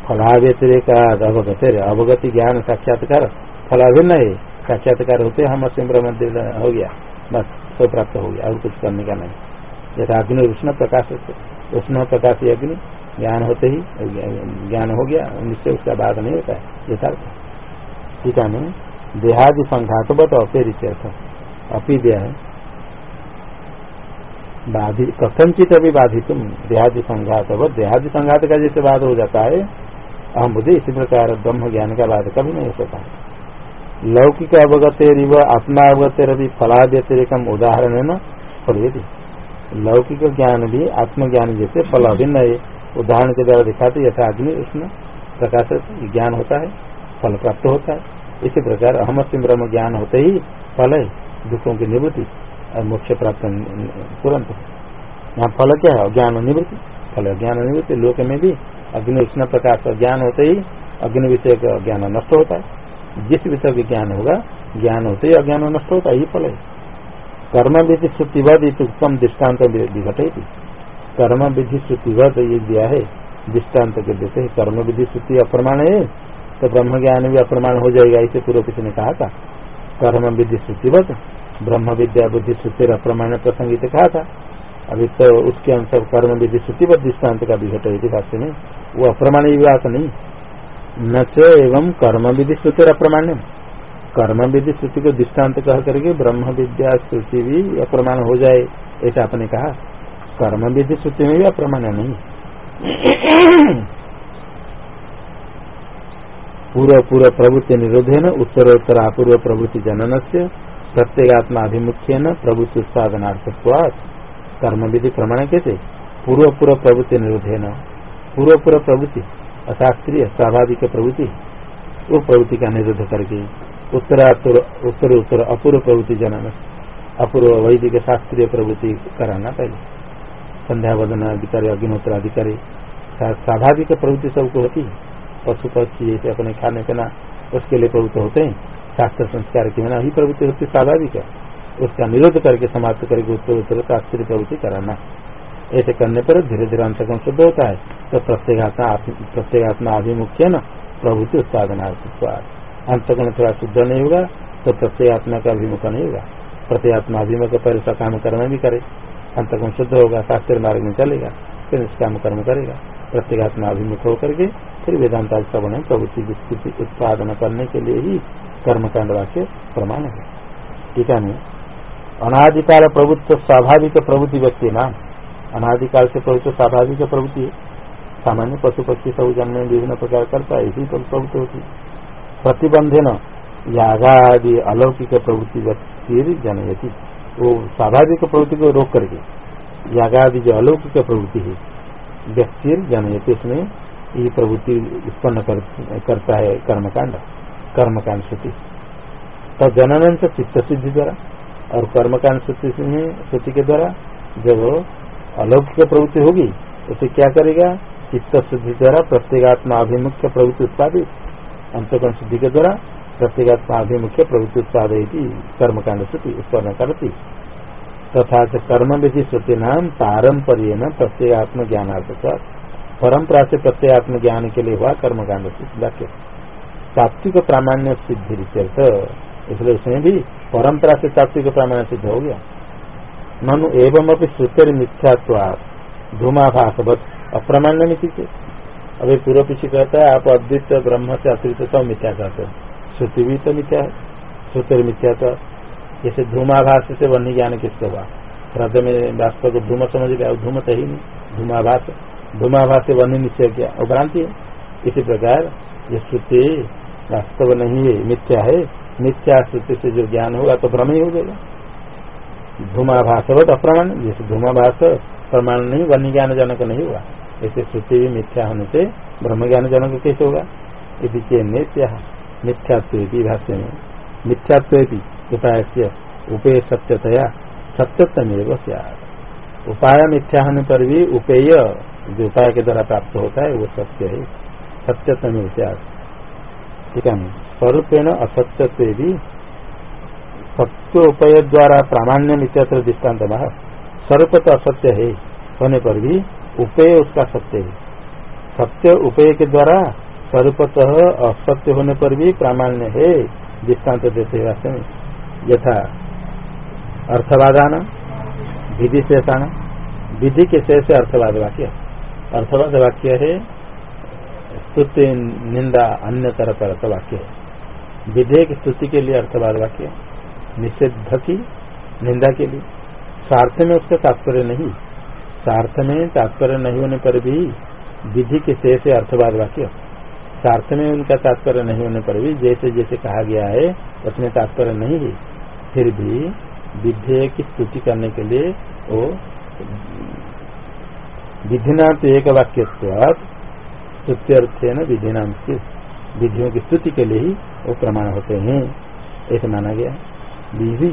Speaker 1: फलाव्यतिरेक अवगत अवगति ज्ञान साक्षात्कार फलाभिन्न है साक्षात्कार होते हम अस्म ब्रह्म हो गया। बस सब प्राप्त हो गया, और कुछ करने का नहीं। जैसा अग्नि उष्ण प्रकाश उष्ण प्रकाश अग्नि, ज्ञान होते ही, ज्ञान हो गया, निश्चय उसका बाद नहीं होता है, यथार्थ। ठीक है देहादि संघातवत अपी दिया है। बाधित कथनचित अभी बाधित देहादि संघातवत देहादि संघात का जैसे बाद हो जाता है अहम बुद्धि इसी प्रकार ब्रह्म ज्ञान का बाद कभी नहीं हो सकता। लौकिक अवगतेरिव आत्मा अवगतेरभी फलाद्यतिरिकम उदाहरण है न? फल लौकिक ज्ञान भी, आत्मज्ञान जैसे फल अभिन्न है। उदाहरण के द्वारा दिखाते यथा अग्नि उसमें प्रकाश ज्ञान होता है, फल प्राप्त होता है। इसी प्रकार अहम ब्रह्म ज्ञान होते ही फल है, दुखों की निवृत्ति। मोक्ष प्राप्त तुरंत। यहाँ फल क्या है? ज्ञान निवृत्ति। फल ज्ञान निवृत्ति। लोक में भी अग्नि उष्ण प्रकाश ज्ञान होते ही अग्नि विषय का ज्ञान नष्ट होता है। जिस विषय का ज्ञान होगा, ज्ञान होते ही अज्ञान नष्ट होता है। ये फल है। कर्म विधि श्रुतिवद उत्तम दृष्टांत विघटे कर्म विधि श्रुतिवद ये दिया है। दृष्टांत के देते है। कर्म विधि श्रुति अप्रमाण है। तो ब्रह्म ज्ञान भी अप्रमाण हो जाएगा। इसे पूर्व किसी ने कहा था। कर्म विधि श्रुतिवत ब्रह्म विद्या बुद्धि श्रुति अप्रमाण प्रसंगित कहा था। अभी तो उसके अनुसार कर्म विधि श्रुतिवत दृष्टांत का विघट है भाष्य में। वो अप्रमाण बात नहीं। न एवं कर्म विधि श्रुति अप्रमाण्यम। कर्म विधि श्रुति को दृष्टांत कह करके ब्रह्म विद्या श्रुति भी अप्रमाण हो जाए, ऐसा आपने कहा। कर्म विधि श्रुति में भी अप्रमाण नहीं। पूर्व पूर्व प्रवृत्ति निरोधे न उत्तरोत्तर अपूर्व प्रवृत्ति जनन से प्रत्येगात्माभिमुख्य न प्रवृत्ति उत्पादनार्थत्वात् कर्म विधि प्रमाण कैसे पूर्व पूर्व प्रवृत्ति निरोधे न पूर्व पूर्व प्रवृत्ति अशास्त्रीय स्वाभाविक प्रवृत्ति वो प्रवृत्ति का निरोध करके उत्तरात्तर उत्तर उत्तर अपूर्व प्रवृत्ति जनन अपूर्व वैदिक शास्त्रीय प्रवृत्ति कराना पहले संध्या वदन अधिकारी अग्निहोत्र अधिकारी स्वाभाविक प्रवृत्ति सबको होती है पशु पक्षी जैसे अपने खाने पीना उसके लिए प्रवृत्त होते हैं। शास्त्र संस्कार की बिना ही प्रवृत्ति होती स्वाभाविक है। उसका निरोध करके समाप्त करके उत्तर उत्तर शास्त्रीय प्रवृत्ति कराना। ऐसे करने पर धीरे धीरे अंतकम शुद्ध होता है। तो प्रत्येगात्मा प्रत्येगात्मा अभिमुख्य न, प्रवृत्ति उत्पादनार्थ अंतगण थोड़ा शुद्ध नहीं होगा तो प्रत्येगात्मा का अभिमुख नहीं होगा। प्रत्येगात्मा अभिमुख पर काम कर्म भी करे। अंतगुण शुद्ध होगा, शास्त्र मार्ग में चलेगा, फिर निष्काम कर्म करेगा। प्रत्येगात्मा अभिमुख होकर के फिर वेदांता श्रवण प्रवृत्ति उत्पादन करने के लिए ही कर्मकांड वाक्य प्रमाण है। ठीक है अनादिकाल प्रभुत्व स्वाभाविक प्रवृत्ति व्यक्ति नाम। अनादिकाल से प्रभुत्व स्वाभाविक प्रवृत्ति सामान्य पशु पक्षी सब जन्म विभिन्न प्रकार करता है, इसी प्रवृत्ति होती प्रतिबंधे न यागादि अलौकिक प्रवृत्ति व्यक्ति जनयती। वो स्वाभाविक प्रवृत्ति को रोक करके यागादि जो अलौकिक प्रवृत्ति है, व्यक्ति जनयती, उसमें ये प्रवृत्ति उत्पन्न करता है कर्मकांड। कर्मकांड श्रुति तो जनन से चित्त सिद्धि द्वारा और कर्मकांड श्रुति श्रुति के द्वारा जब अलौकिक प्रवृत्ति होगी, उसे क्या करेगा? चित्त शुद्धि द्वारा प्रत्येगात्मा अभिमुख्य प्रवृत्ति उत्पादित, अंतकरण शुद्धि के द्वारा प्रत्येगात्मा अभिमुख्य प्रवृत्ति उत्पादित कर्मकांड श्रुति उत्पन्न करती तथा कर्म विधि श्रुति नाम पारंपर्य न प्रत्येगात्म ज्ञानार्थ परंपरा से प्रत्येगात्म ज्ञान के लिए हुआ कर्मकांड वाक्य। तात्विक प्रामाण्य सिद्धि इसलिए उसमें भी परंपरा से तात्विक प्रामाण्य सिद्ध हो गया। मनु एवं अपनी श्रुतिर मिथ्यात्वाद धूमाभासवत अप्रमाण्य मिथि से अभी पूर्व पीछे कहता है, आप अद्वित, ब्रह्म से अतिरिक्त सब मिथ्या कहते हैं। श्रुति भी तो मिथ्या है, श्रुतिर मिथ्या तो जैसे धूमाभास से वन्य ज्ञान किसको हुआ? हृदय में वास्तव को धूम समझ गया धूम तो ही नहीं। धूमाभास धूमाभास से वन्य निश्चय किया और भ्रांति है। इसी प्रकार, ये श्रुति वास्तव नहीं है, मिथ्या है। मिथ्या श्रुति से जो ज्ञान होगा तो भ्रम ही हो जाएगा। धूमाभास हो तो अप्रमाण, जैसे धूमाभास प्रमाण नहीं, वन्य ज्ञान जनक नहीं हुआ ऐसे श्रुति भी मिथ्या होने से ब्रह्म ज्ञान जनक कैसे होगा? यदि मिथ्यात्व भाष्य में मिथ्यात्व उपाय से उपेय सत्यतया सत्यत्मेव उपाय मिथ्या होने पर भी उपेय, जो उपाय के द्वारा प्राप्त होता है, वो सत्य है। सत्यतमेव ठीक है। स्वरूपेण असत्यत्व भी सत्योपय द्वारा प्रामाण्य मित्र दृष्टांत स्वरूप तो असत्य है, होने पर भी उपेय उसका सत्य है। सत्य उपय के द्वारा स्वरूपतः असत्य होने पर भी प्रामाण्य है, दृष्टांत देते वास्तव में। यथा अर्थवादान विधि शेषाण विधि के शेष अर्थवाद वाक्य। अर्थवाद वाक्य है स्तुति निंदा अन्य तरह तरह वाक्य है। विधेयक स्तुति के लिए अर्थवाद वाक्य निषिद्ध की निंदा के लिए। स्वार्थ में उसका तात्पर्य नहीं। स्वार्थ में तात्पर्य नहीं होने पर भी विधि के शेष अर्थवाद वाक्य। स्वार्थ में उनका तात्पर्य नहीं होने पर भी जैसे जैसे कहा गया है, उसमें तात्पर्य नहीं है। फिर भी विधेय की स्तुति करने के लिए वो विधिना तो एक वाक्य स्तुत्यर्थ विधि नाम विधियों की स्तुति के लिए ही वो प्रमाण होते हैं। ऐसे माना गया विधि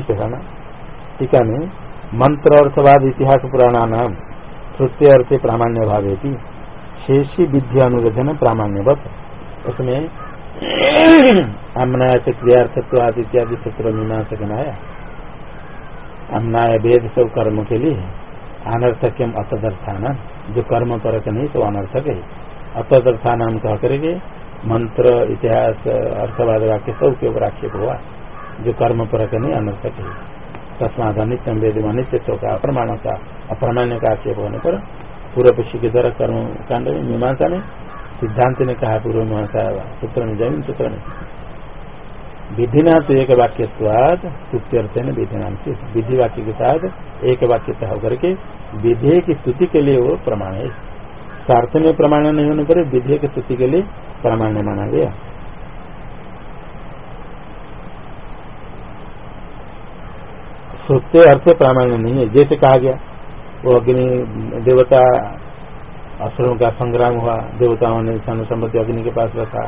Speaker 1: से टीका में मंत्र अर्थवाद इतिहास पुराणा नाम श्रुति अर्थ प्रामाण्य भाव शेषी विधि अनुरोधन प्रामाण्यवत। उसमें क्रियार्थत्वाद इत्यादि सूत्र मीमांसक बनाया अमनाय वेद सब कर्म के लिए अनर्थक्यम अतदर्थान। जो कर्म परक नहीं तो अनर्थक है। नाम कह करेंगे, मंत्र, इतिहास, अर्थवाद वाक्य सब के ऊपर आक्षेप हुआ। जो कर्म परक नहीं, अनर्थक है। तस्माद अनित्यम वेद अनित्य का, अप्रमाण का अप्रमाण्य का आक्षेप होने पर पूर्व पक्षी के द्वारा कर्म कांड में, मीमांसा में सिद्धांत ने कहा, पूर्व मीमांसा सूत्र ने ज़मीन सूत्र में विधिना तो एक वाक्य स्वाद है विधि नाम से विधि वाक्य के साथ एक वाक्य होकर के विधेय की स्तुति के लिए वो प्रमाण है। स्वार्थ में प्रमाण नहीं होने पर विधेय की स्तुति के लिए प्रमाण माना गया। श्रुते अर्थ प्रामाण्य नहीं है। जैसे कहा गया, वो अग्नि, देवता असुरों का संग्राम हुआ, देवताओं ने सन संबंधी अग्नि के पास रखा,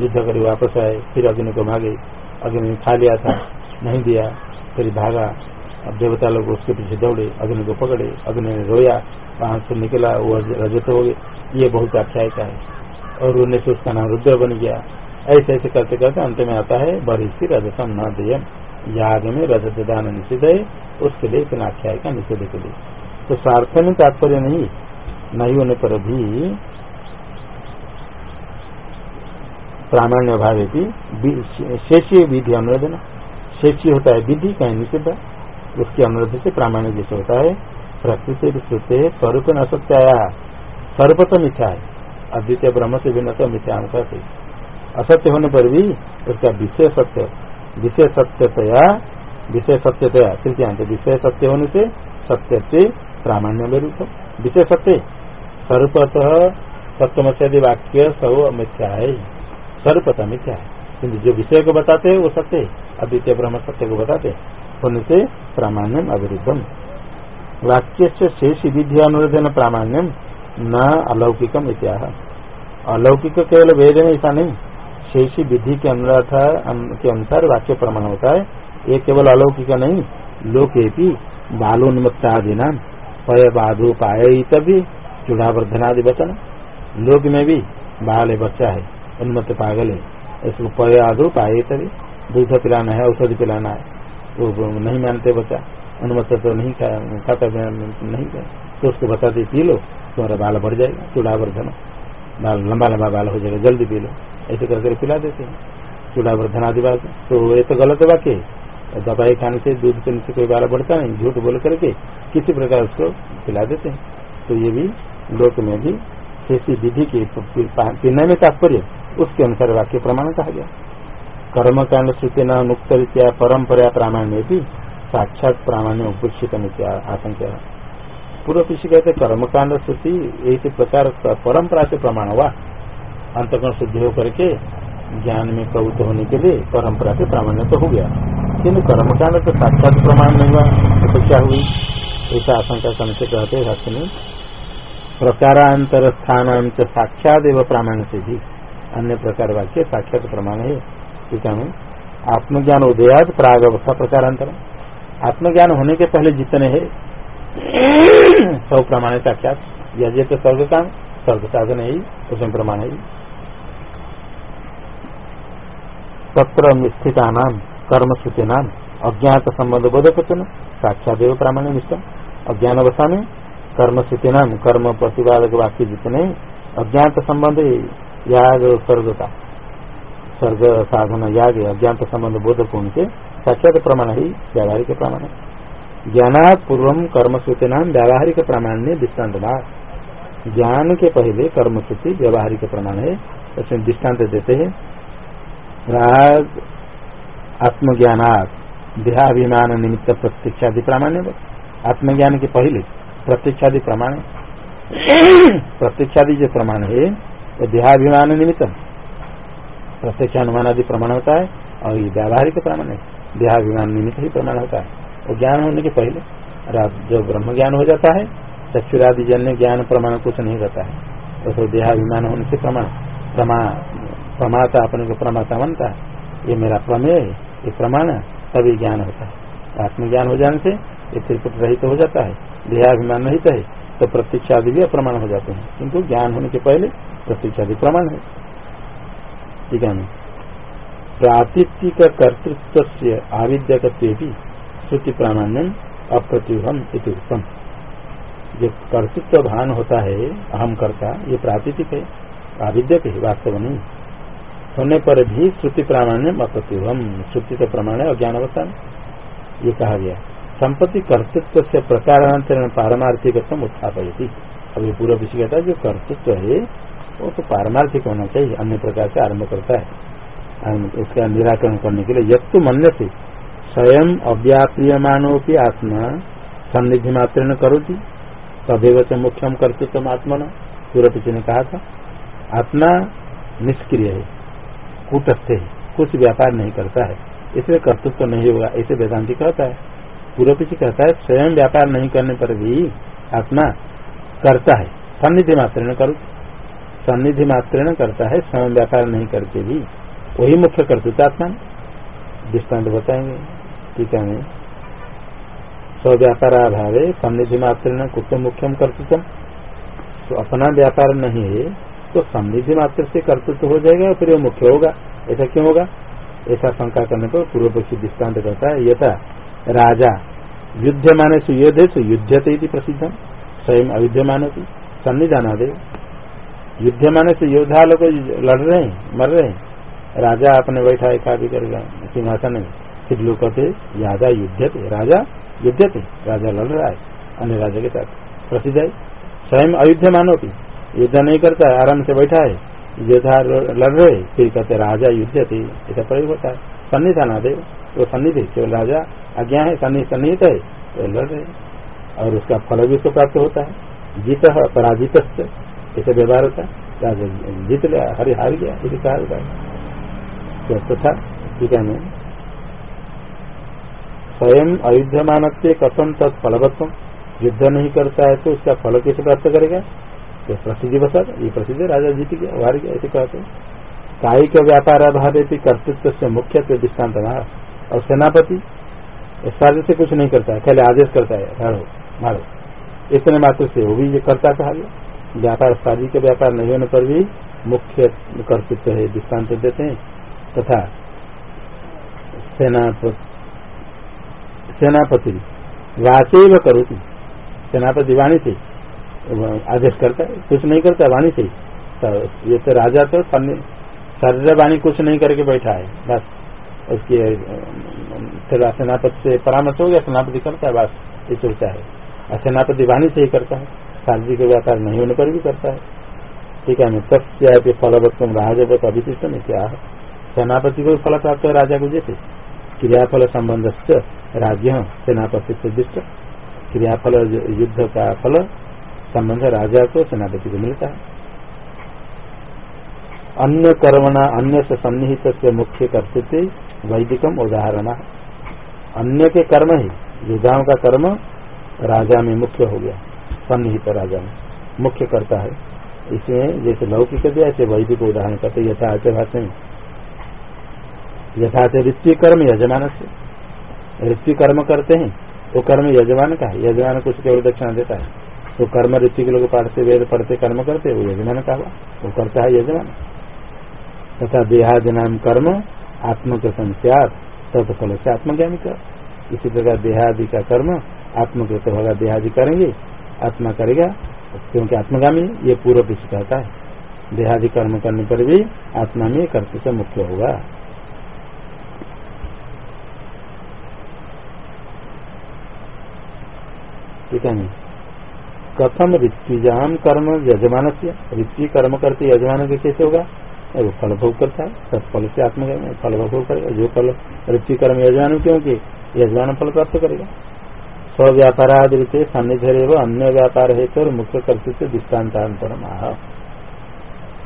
Speaker 1: युद्ध कर वापस आए, फिर अग्नि को मांगे अग्नि खा लिया था, नहीं दिया, फिर भागा। अब देवता लोग उसके पीछे दौड़े, अग्नि को पकड़े, अग्नि ने रोया, वहाँ से निकला, वो रजत हो गए। ये बहुत आख्यायिका है। और उन्हें से उसका नाम रुद्र बन गया। ऐसे ऐसे करते करते अंत में आता है बरिशी रजतम न देयम। याग में रजत दान निषेध है, उसके लिए इतना आख्याय का निषेध के लिए। तो स्वार्थ में तात्पर्य नहीं नहीं होने पर भी प्रामाण्य भाव शेषीय विधि अनुरोध अनुरोधन। शेषी होता है विधि, कहीं निषिद्ध। उसके अनुरोध से प्रामाण्य जैसे होता है। प्रकृति श्रुते स्वरूप न असत्याया स्वरूप तो मिथ्या है। अद्वितीय ब्रह्म से भिन्न तो मिथ्या असत्य होने पर भी उसका विषय सत्य, विषय सत्यतया विषय सत्यतया तृतीयांत विषय सत्य होने से सत्य से प्रामाण्य विषय सत्य। स्वरूपतः सप्तम से वाक्य सब मिथ्या है। स्वरूपतः मिथ्या है। किन्तु जो विषय को बताते हैं, वो सत्य है। अद्वितीय ब्रह्म सत्य को बताते होने से प्रामाण्यम अविरुद्धम। वाक्य से शेष विधि अनुरोधन प्रामाण्यम न अलौकिकम इत्याह। अलौकिक केवल वेद में ऐसा नहीं। शेषी विधि के अनुराध के अनुसार वाक्य प्रमाण होता है। ये केवल अलौकिक नहीं लोके भी बालोन्मत्तादि नाम पय बाधु तभी चूढ़ावर्धनादि वचन। लोक में भी बाल बच्चा है। उन्मत्त पागल है। इसको पय आधु पाए तभी। दूध पिलाना है, औषधि पिलाना है। वो नहीं मानते बच्चा। उन्मत्त तो नहीं खाता नहीं तो उसको बताते, पी लो, तुम्हारा बाल बढ़ जाएगा चूढ़ावर्धन बाल लंबा लंबा बाल हो जाएगा, जल्दी पी लो। ऐसे करके पिला देते हैं। चूड़ावर्धन आदि बात। तो ये तो गलत वाक्य है। दवाई खाने से दूध पीने से कोई बाल बढ़ता नहीं। झूठ बोल करके किसी प्रकार उसको पिला देते हैं। तो ये भी लोक में भी ऐसी विधि के पीने में तात्पर्य उसके अनुसार वाक्य प्रमाण कहा गया। कर्म कांड श्रुति मुक्त रीत्या परम्परा प्रामाण्य भी साक्षात प्रामाण्य उपेक्षित आशंका पूर्व पीछे कहते कर्मकांड श्रुति एक प्रकार परंपरा से प्रमाण हुआ। अंतकरण शुद्ध होकर के ज्ञान में प्रवृत्त होने के लिए परंपरा से प्रामाण्य तो हो गया। किन्तु कर्मकांड तो साक्षात प्रमाण नहीं हुआ तो क्या हुई? ऐसा आशंका करने से कहते प्रकारांतर स्थान साक्षात एवं प्रामाण्य से भी अन्य प्रकार वाक्य, साक्षात प्रमाण है टीका में आत्मज्ञान उदयात प्राग अवस्था प्रकारांतर आत्मज्ञान होने के पहले जितने हैं, सब प्रमाण है साक्षात। यह तो स्वर्ग का स्वर्ग साधन है, उसमें प्रमाण है। तत्र स्थिता नाम कर्म श्रुति नाम अज्ञात संबंध बोधक साक्षात प्रामाण्य निष्ठा अज्ञान अवस्था में कर्म श्रुति नाम कर्म प्रतिपादक वाक्य जितने अज्ञात संबंध याग स्वर्ग का स्वर्ग साधन, याग अज्ञात संबंध बोधक उनके साक्षात प्रमाण ही व्यावहारिक प्रमाण है। ज्ञानात पूर्व कर्म श्रुति नाम व्यावहारिक प्रमाण ने दृष्टांत ज्ञान के पहले कर्म श्रुति व्यावहारिक प्रमाण है, उसमें दृष्टांत देते हैं। राग, आत्मज्ञानात, देहाभिमान निमित्त प्रत्यक्षादि प्रामाण्य आत्मज्ञान के पहले प्रत्यक्षादि प्रमाण प्रत्यक्षादि जो प्रमाण है वो देहाभिमान निमित्त प्रत्यक्ष अनुमान आदि प्रमाण होता है, और ये व्यावहारिक प्रमाण है। देहाभिमान निमित्त ही प्रमाण होता है। वो ज्ञान होने के पहले जो ब्रह्म ज्ञान हो जाता है, चक्षुरादि जन्य ज्ञान प्रमाण कुछ नहीं रहता है। तो देहाभिमान होने से प्रमाण प्रमाता अपने को प्रमाता मानता है। ये मेरा प्रमेय, ये प्रमाण, तभी ज्ञान होता है। आत्मज्ञान हो जाने से ये त्रिपुट रहित हो जाता है। देहाभिमान रहित है तो प्रत्यक्ष आदि भी अप्रमाण हो जाते हैं। किंतु ज्ञान होने के पहले प्रत्यक्षादि प्रमाण है। ठीक है प्रातिक कर्तृत्व से आविद्यक श्रुति प्रामाण्यम अप्रत्युहम उत्तम जो कर्तृत्व भान होता है अहम करता, ये प्रातिक है, आविद्यक है, वास्तव नहीं। होने पर भी श्रुति प्रामाण्य अप्रतिभम श्रुति तो प्रमाण है अज्ञान अवस्था ये कहा गया। संपत्ति कर्तृत्व से प्रकारांतरण पारमार्थिक उत्थापयती। अभी पूरा विषय कहता है, जो कर्तृत्व है वो तो पारमार्थिक होना चाहिए, अन्य प्रकार से आरंभ करता है। उसका निराकरण करने के लिए यद तो मन से स्वयं अव्याप्रियमानो की आत्मा सन्निधि मात्र करो थी तदेव से मुख्यम कर्तृत्व आत्मा पूर्व पिछले ने कहा था। आत्मा निष्क्रिय है, कूटस्थ है, कुछ व्यापार नहीं करता है, इसलिए कर्तृत्व नहीं होगा, ऐसे वेदांति कहता है। पूर्व पीछे कहता है, स्वयं व्यापार नहीं करने पर भी आत्मा करता है सन्निधि मात्र न करो सन्निधि मात्र न करता है, स्वयं व्यापार नहीं करके भी। वही मुख्य कर्तृत्व आत्मा दृष्टांत बताएँगे। ठीक है अभाव सन्निधि मात्र न कुछ मुख्यम कर्तृत्व तो अपना व्यापार नहीं है तो सन्निधि मात्र से कर्तृत्व हो जाएगा फिर वो मुख्य होगा? ऐसा क्यों होगा? ऐसा शंका करने पर पूर्व पक्षी दृष्टांत करता है, यथा, राजा युद्ध माने से युद्ध प्रसिद्ध स्वयं अयुद्धमान सन्निधान दे युद्ध माने से योद्धा लोग लड़ रहे हैं, मर रहे हैं। राजा अपने बैठा है काफ़ी करेगा सिंहासन में फिर लोग कहते राजा युद्ध थे राजा युद्ध थे राजा लड़ रहा है, अन्य राजा के साथ प्रसिद्ध है। स्वयं अयुद्ध मानोती युद्ध नहीं करता है, आराम से बैठा है। योद्धा लड़ रहे फिर कहते राजा युद्ध थे ऐसा प्रयोग होता है। सन्नी था ना, देव, वो सन्निधि केवल राजा आज्ञा है, सन्नी सन्निहित है तो लड़ रहे और उसका फल भी उसको प्राप्त होता है। जीत पराजित ऐसे व्यवहार होता है जीत लिया, हरि हार गया इसे कहा जाता है। तथा ठीक है स्वयं अयुद्धमान कथम तत्फलवत्व युद्ध नहीं करता है तो उसका फल कैसे प्राप्त करेगा? तो प्रसिद्धि बसर ये प्रसिद्ध राजा जीत गया, हार गया, ऐसे कहते कायिक व्यापार अभाव कर्तृत्व से मुख्य दृष्टांत और सेनापति साधु से कुछ नहीं करता है खाली आदेश करता है मारो। इतने मात्र से वो भी ये करता कहा गया। व्यापार शादी के व्यापार नहीं होने पर भी मुख्य कर्तृत्व है दृष्टांत देते हैं। तथा सेनापति वाचे व करोती। सेनापति वाणी से, आदेश करता है, कुछ नहीं करता, वाणी से। तो ये तो राजा तो शरीर वाणी कुछ नहीं करके बैठा है, बस। उसके सेनापति से परामर्श हो गया, सेनापति करता है, बस। ये सोचा है। और सेनापति वाणी से ही करता है। शारीरिक व्यापार नहीं होने पर भी करता है। ठीक है तस्या फलवत्म राजवत अभिशिष्ट में क्या सेनापति को फल प्राप्त है, राजा को जैसे क्रियाफल संबंध से राज्य सेनापति से दृष्ट। क्रियाफल युद्ध का फल संबंध राजा को सेनापति को मिलता है। अन्य कर्मणा, अन्य से सन्निहित से मुख्य कर्तृत्व वैदिकम उदाहरण। अन्य के कर्म ही, युद्धाओं का कर्म राजा में मुख्य हो गया। सन्निहित राजा मुख्य करता है। इसमें जैसे लौकिक दिया ऐसे वैदिक उदाहरण करते यथाच भाषा में यथाच ऋत्य कर्म यजमान से। ऋत्य कर्म करते हैं वो कर्म यजमान का है। यजमान कुछ केवल दक्षिणा देता है। तो कर्म ऋत्य के लोग पढ़ते वेद पढ़ते, कर्म करते, वो यजमान का हुआ। वो करता है यजमान। तथा देहादि नाम कर्म आत्मकृतम सियात तत्फल से आत्मज्ञानी कर इसी प्रकार देहादि का कर्म आत्मकृत होगा। देहादि करेंगे आत्मा करेगा, क्योंकि आत्मगामी ये पूर्व पीछे कहता है। देहादि कर्म करने पर भी आत्मा में कर्त से मुख्य होगा। ठीक है कथम ऋत्विजाम कर्म यजमान से ऋत्वि कर्म करते यजमान के कैसे होगा? वो फल भोग करता है सब फल से आत्म फल भोग करेगा। जो फल ऋत्वि कर्म यजमान, क्योंकि यजमान फल प्राप्त करेगा। स्व व्यापाराद रीते सानिध्य अन्य व्यापार है तो मुख्य कर्तृत्व दृष्टान्तर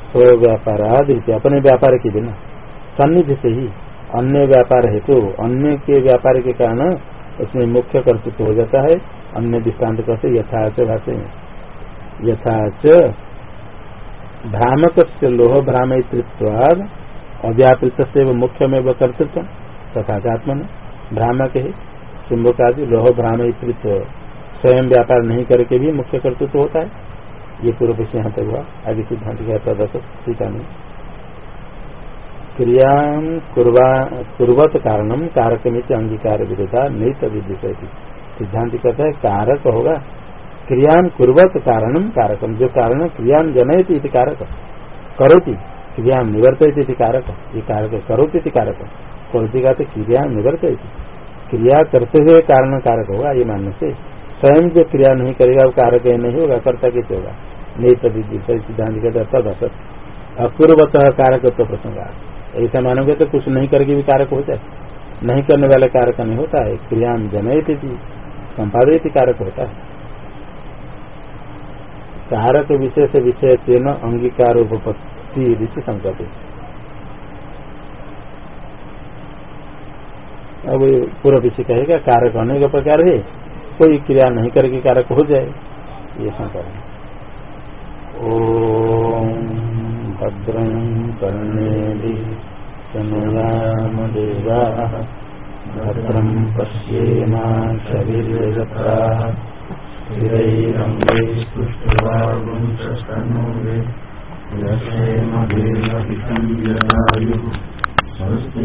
Speaker 1: स्व व्यापाराद रीते अपने व्यापार के बिना सन्निधि से ही अन्य व्यापार है तो अन्य के व्यापार के कारण उसमें मुख्य कर्तृत्व हो जाता है, अन्य दृष्टांत कहते यथाच भाषे यथाच भ्रामक लोह भ्रामित्वाद अव्यापृत से मुख्य में कर्तृत्व, तथा आत्मन भ्रामक है। चुंबक आदि लोह भ्रामित्व स्वयं व्यापार नहीं करके भी मुख्य कर्तृत्व होता है। ये पूर्व से यहाँ तक हुआ। आगे सिद्धांत कहता दस टीका में क्रिया कुर्वत कारणम कारक में अंगीकार विरोधा नहीं तभी सिद्धांत कहता है, कारक होगा। क्रियान कुर्वत कारणम कारकम जो कारण क्रियान जनयती कारक। करोति, क्रिया निवर्तयती कारक। ये कारक करोति कारक। करोति का तो क्रिया निवर्तयती। क्रिया करते हुए कारण कारक होगा, ये मानने से। स्वयं जो क्रिया नहीं करेगा, वो कारक नहीं होगा, कर्ता कैसे होगा। नहीं तभी सिद्धांत कहते तद असत। अपूर्वत कारक तो प्रसंग ऐसा मानोगे तो कुछ नहीं करके भी कारक हो जाए। नहीं करने वाले कारक नहीं होता है। क्रिया जनयती संपादित कारक होता है। कारक विशेष विषय तेन अंगीकार उपपत्ति ऋषि संकल्प। अब पूर्व विषय कहेगा कारक होने अनेक प्रकार है, कोई क्रिया नहीं करके कारक हो जाए, ये संकर है। ओम भद्रं कर्णे शनुयाम देवा भद्रं यशेमभिर्लभितं जनायुः स्वस्ति